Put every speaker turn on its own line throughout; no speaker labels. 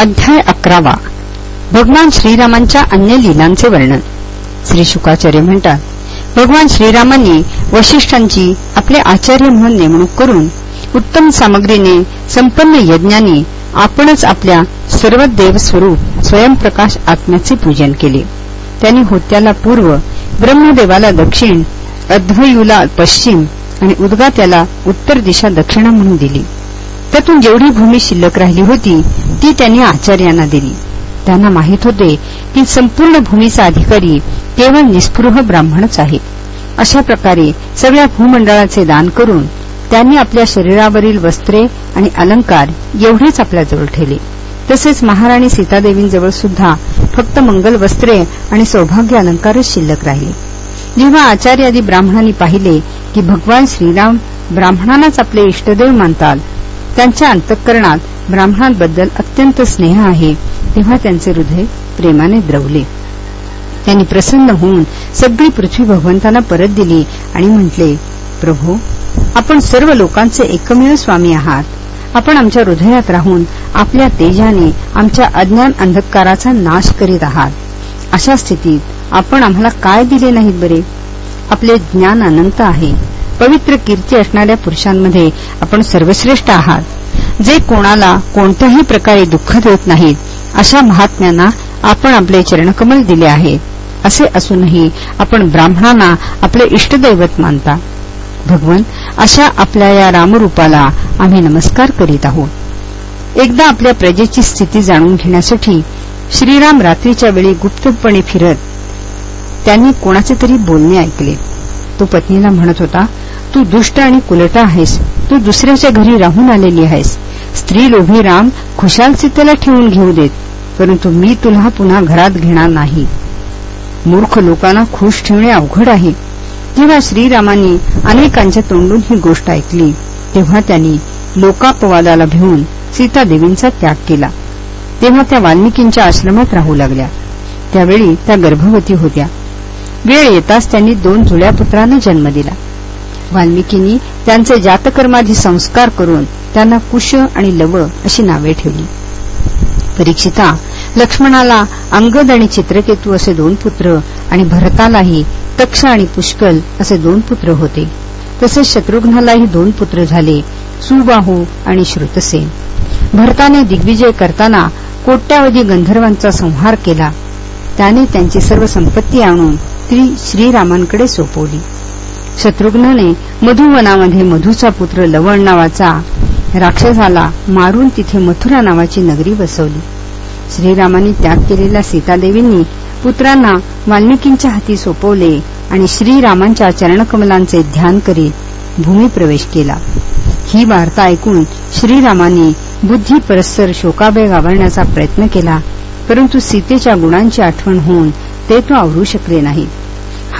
अध्याय अकरावा. भगवान श्रीरामांच्या अन्य लीलांचे वर्णन. श्री शुकाचार्य म्हणतात भगवान श्रीरामांनी वशिष्ठांची आपले आचार्य म्हणून नेमणूक करून उत्तम सामग्रीने संपन्न यज्ञांनी आपणच आपल्या सर्व देवस्वरूप स्वयंप्रकाश आत्म्याचे पूजन केले. त्यांनी होत्याला पूर्व ब्रह्मदेवाला दक्षिण अध्वयूला पश्चिम आणि उद्गात्याला उत्तर दिशा दक्षिणा म्हणून दिली. त्यातून जेवढी भूमी शिल्लक राहिली होती ती त्यांनी आचार्यांना दिली. त्यांना माहीत होते की संपूर्ण भूमीचा अधिकारी केवळ निस्पृह ब्राह्मणच आहे अशा प्रकारे सगळ्या भूमंडळाचे दान करून त्यांनी आपल्या शरीरावरील वस्त्रे आणि अलंकार एवढेच आपल्याजवळ ठेवले. तसेच महाराणी सीतादेवींजवळ सुद्धा फक्त मंगल वस्त्रे आणि सौभाग्य अलंकारच शिल्लक राहिले. जेव्हा आचार्यादी ब्राह्मणांनी पाहिले की भगवान श्रीराम ब्राह्मणांनाच आपले इष्टदेव मानतात त्यांच्या अंतःकरणात ब्राह्मणांबद्दल अत्यंत स्नेह आहे तेव्हा त्यांचे हृदय प्रेमाने द्रवले. त्यांनी प्रसन्न होऊन सगळी पृथ्वी भगवंतांना परत दिली आणि म्हटले प्रभू आपण सर्व लोकांचे एकमेव स्वामी आहात. आपण आमच्या हृदयात राहून आपल्या तेजाने आमच्या अज्ञान अंधकाराचा नाश करीत आहात. अशा स्थितीत आपण आम्हाला काय दिले नाहीत बरे? आपले ज्ञान अनंत आहे. पवित्र कीर्ती असणाऱ्या पुरुषांमध्ये आपण सर्वश्रेष्ठ आहात. जे कोणाला कोणत्याही प्रकारे दुःख देत नाहीत अशा महात्म्यांना आपण आपले चरणकमल दिले आहेत असे असूनही आपण ब्राह्मणांना आपले इष्टदैवत मानता. भगवन अशा आपल्या या रामरूपाला आम्ही नमस्कार करीत आहोत. एकदा आपल्या प्रजेची स्थिती जाणून घेण्यासाठी श्रीराम रात्रीच्या वेळी गुप्तपणे फिरत त्यांनी कोणाचे तरी बोलणे ऐकले. तो पत्नीला म्हणत होता तू दुष्ट आणि कुलटा आहेस. तू दुसऱ्याच्या घरी राहून आलेली आहेस. स्त्री लोभी राम खुशाल सीतेला ठेवून घेऊ देत परंतु मी तुला पुन्हा घरात घेणार नाही. मूर्ख लोकांना खुश ठेवणे अवघड आहे. जेव्हा श्रीरामांनी अनेकांच्या तोंडून ही गोष्ट ऐकली तेव्हा त्यांनी लोकापवादाला भिवून सीतादेवींचा त्याग केला. तेव्हा त्या वाल्मिकींच्या आश्रमात राहू लागल्या. त्यावेळी त्या गर्भवती होत्या. वेळ येताच त्यांनी दोन जुळ्या पुत्रांना जन्म दिला. वाल्मिकींनी त्यांचे जातकर्माधी संस्कार करून त्यांना कुश आणि लव अशी नावे ठेवली. परीक्षिता लक्ष्मणाला अंगद आणि चित्रकेतू असे दोन पुत्र आणि भरतालाही तक्ष आणि पुष्कल असे दोन पुत्र होते. तसेच शत्रुघ्नालाही दोन पुत्र झाले सुबाहू आणि श्रुतसेन. भरताने दिग्विजय करताना कोट्यावधी गंधर्वांचा संहार केला. त्याने त्यांची सर्व संपत्ती आणून ती श्रीरामांकडे सोपवली. शत्रुघ्नने मधुवनामध्ये मधूचा पुत्र लवण नावाचा राक्षसाला मारून तिथे मथुरा नावाची नगरी बसवली. श्रीरामांनी त्याग केलेल्या सीतादेवींनी पुत्रांना वाल्मिकींच्या हाती सोपवले आणि श्रीरामांच्या चरणकमलांचे ध्यान करीत भूमिप्रवेश केला. ही वार्ता ऐकून श्रीरामांनी बुद्धी परस्पर शोकाबेग आवरण्याचा प्रयत्न केला परंतु सीतेच्या गुणांची आठवण होऊन ते तो आवरू शकले नाही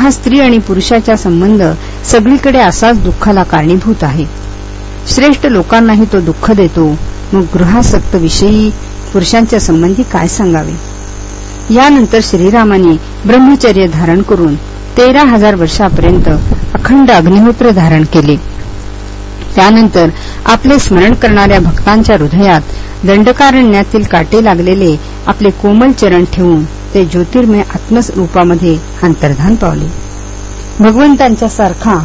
हा स्त्री आणि पुरुषाचा संबंध सगळीकडे असाच दुःखाला कारणीभूत आहे. श्रेष्ठ लोकांनाही तो दुःख देतो. मग गृहासक्तविषयी पुरुषांच्या संबंधी काय सांगावे? यानंतर श्रीरामाने ब्रह्मचर्य धारण करून तेरा हजार वर्षापर्यंत अखंड अग्निहोत्र धारण केले. त्यानंतर आपले स्मरण करणाऱ्या भक्तांच्या हृदयात दंडकारण्यातील काटे लागलेले आपले कोमल चरण ठेवून ते ज्योतिर्मय आत्मरूपामध्ये अंतर्धान पावले. भगवंतांच्या सारखा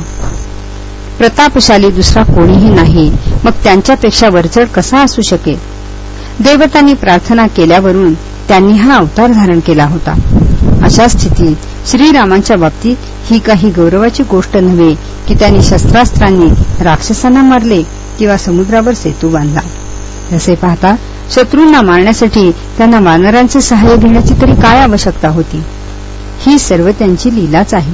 प्रतापशाली दुसरा कोणीही नाही. मग त्यांच्यापेक्षा वरचढ कसा असू शकेल? देवतांनी प्रार्थना केल्यावरून त्यांनी हा अवतार धारण केला होता. अशा स्थितीत श्रीरामांच्या बाबतीत ही काही गौरवाची गोष्ट नव्हे की त्यांनी शस्त्रास्त्रांनी राक्षसांना मारले किंवा समुद्रावर सेतू बांधला. जसे पाहता शत्रूंना मारण्यासाठी त्यांना वानरांचे सहाय्य घेण्याची तरी काय आवश्यकता होती? ही सर्व त्यांची लीलाच आहे.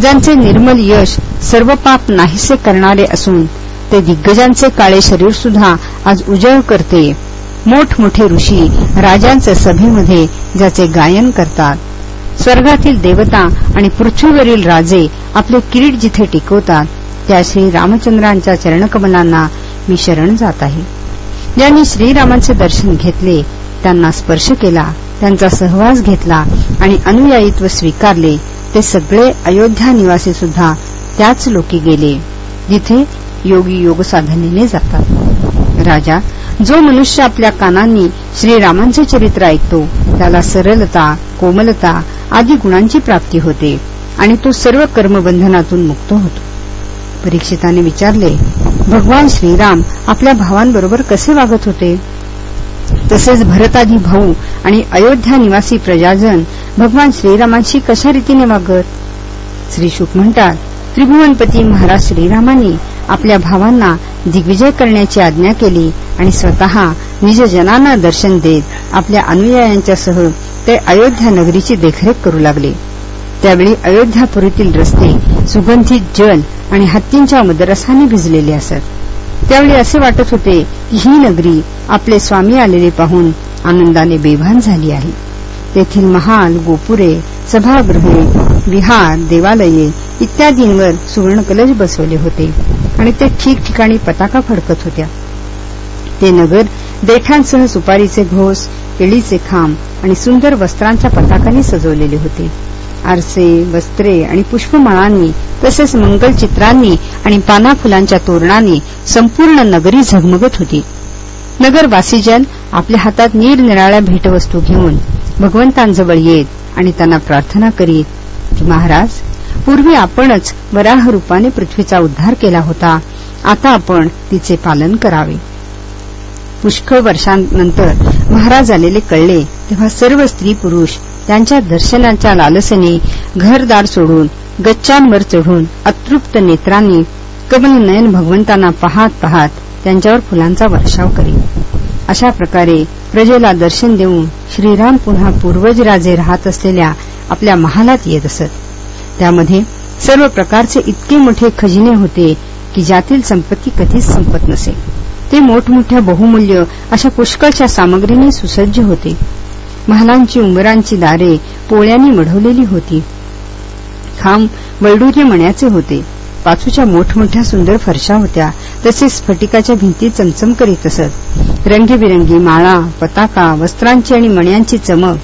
ज्यांचे निर्मल यश सर्व पाप नाहीसे करणारे असून ते दिग्गजांचे काळे शरीर सुद्धा आज उजळ करते. मोठमोठे ऋषी राजांच्या सभेमध्ये ज्याचे गायन करतात. स्वर्गातील देवता आणि पृथ्वीवरील राजे आपले किरीट जिथे टिकवतात त्या श्री रामचंद्रांच्या चरणकमलांना मी शरण जात आहे. ज्यांनी श्रीरामांचे दर्शन घेतले त्यांना स्पर्श केला त्यांचा सहवास घेतला आणि अनुयायित्व स्वीकारले ते सगळे अयोध्या निवासी सुद्धा त्याच लोकी गेले जिथे योगी योग साधनेने जातात. राजा जो मनुष्य आपल्या कानांनी श्रीरामांचे चरित्र ऐकतो त्याला सरलता कोमलता आदी गुणांची प्राप्ती होते आणि तो सर्व कर्मबंधनातून मुक्त होतो. परीक्षिताने विचारले भगवान श्रीराम आपल्या भावांबरोबर कसे वागत होते? तसेच भरतादी भाऊ आणि अयोध्या निवासी प्रजाजन भगवान श्रीरामांशी कशा रीतीने वागत? श्री शुक म्हणतात त्रिभुवनपती महाराज श्रीरामांनी आपल्या भावांना दिग्विजय करण्याची आज्ञा केली आणि स्वतः निजजनांना दर्शन देत आपल्या अनुयायांच्यासह ते अयोध्या नगरीची देखरेख करू लागले. त्यावेळी अयोध्यापुरीतील रस्ते सुगंधित जल आणि हत्तींच्या मदरसाने भिजलेले असत. त्यावेळी असे वाटत होते की ही नगरी आपले स्वामी आलेले पाहून आनंदाने बेभान झाली आहे. तेथील महाल गोपुरे सभागृहे विहार देवालये इत्यादींवर सुवर्णकलश बसवले होते आणि ते ठिकठिकाणी पताका फडकत होत्या. ते नगर देठांसह सुपारीचे घोस केळीचे खांब आणि सुंदर वस्त्रांच्या पताकांनी सजवलेले होते. आरसे वस्त्रे आणि पुष्पमाळांनी तसेच मंगलचित्रांनी आणि पाना फुलांच्या तोरणांनी संपूर्ण नगरी झगमगत होती. नगरवासीजन आपल्या हातात निरनिराळ्या भेटवस्तू घेऊन भगवंतांजवळ येत आणि त्यांना प्रार्थना करीत की महाराज पूर्वी आपणच वराह रूपाने पृथ्वीचा उद्धार केला होता. आता आपण तिचे पालन करावे. पुष्कळ वर्षांनंतर महाराज आलेले कळले तेव्हा सर्व स्त्री पुरुष त्यांच्या दर्शनाच्या लालसेने घरदार सोडून गच्चांवर चढून अतृप्त नेत्रांनी कमलनयन भगवंतांना पाहत पाहत त्यांच्यावर फुलांचा वर्षाव करी अशा प्रकारे प्रजेला दर्शन देऊन श्रीराम पुन्हा पूर्वज राजे राहत असलेल्या आपल्या महालात येत असत. त्यामध्ये सर्व प्रकारचे इतके मोठे खजिने होते की ज्यातील संपत्ती कधीच संपत नसे. ते मोठमोठ्या बहुमूल्य अशा पुष्कळच्या सामग्रीने सुसज्ज होते. महालांची उंबरांची दारे पोळ्यांनी मढवलेली होती. खांब वैडूर्य मण्याचे होते. पाचूच्या मोठमोठ्या सुंदर फरशा होत्या. तसेच स्फटिकाच्या भिंती चमचम करीत असत. रंगीबिरंगी माळा पताका वस्त्रांची आणि मण्यांची चमक.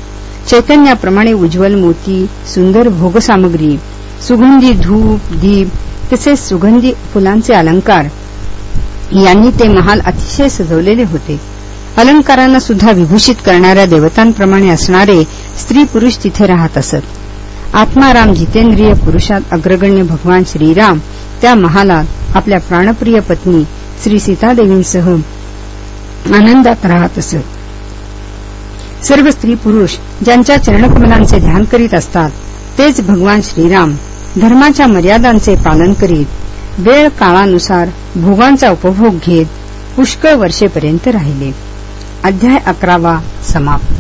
चैतन्याप्रमाणे उज्ज्वल मोती सुंदर भोगसामग्री सुगंधी धूप दीप तसेच सुगंधी फुलांचे अलंकार. यांनी ते महाल अतिशय सजवलेले होते. अलंकारांना सुद्धा विभूषित करणाऱ्या देवतांप्रमाणे असणारे स्त्री पुरुष तिथे राहत असत. आत्माराम जितेंद्रिय पुरुषात अग्रगण्य भगवान श्रीराम त्या महालात आपल्या प्राणप्रिय पत्नी श्री सीतादेवींसह आनंदात राहत असत. सर्व स्त्री पुरुष ज्यांच्या चरणकमलांचे ध्यान करीत असतात तेच भगवान श्रीराम धर्माच्या मर्यादांचे पालन करीत वेळ काळानुसार भोगांचा उपभोग घेत पुष्कळ वर्षेपर्यंत राहिले. अध्याय अकरावा समाप्त.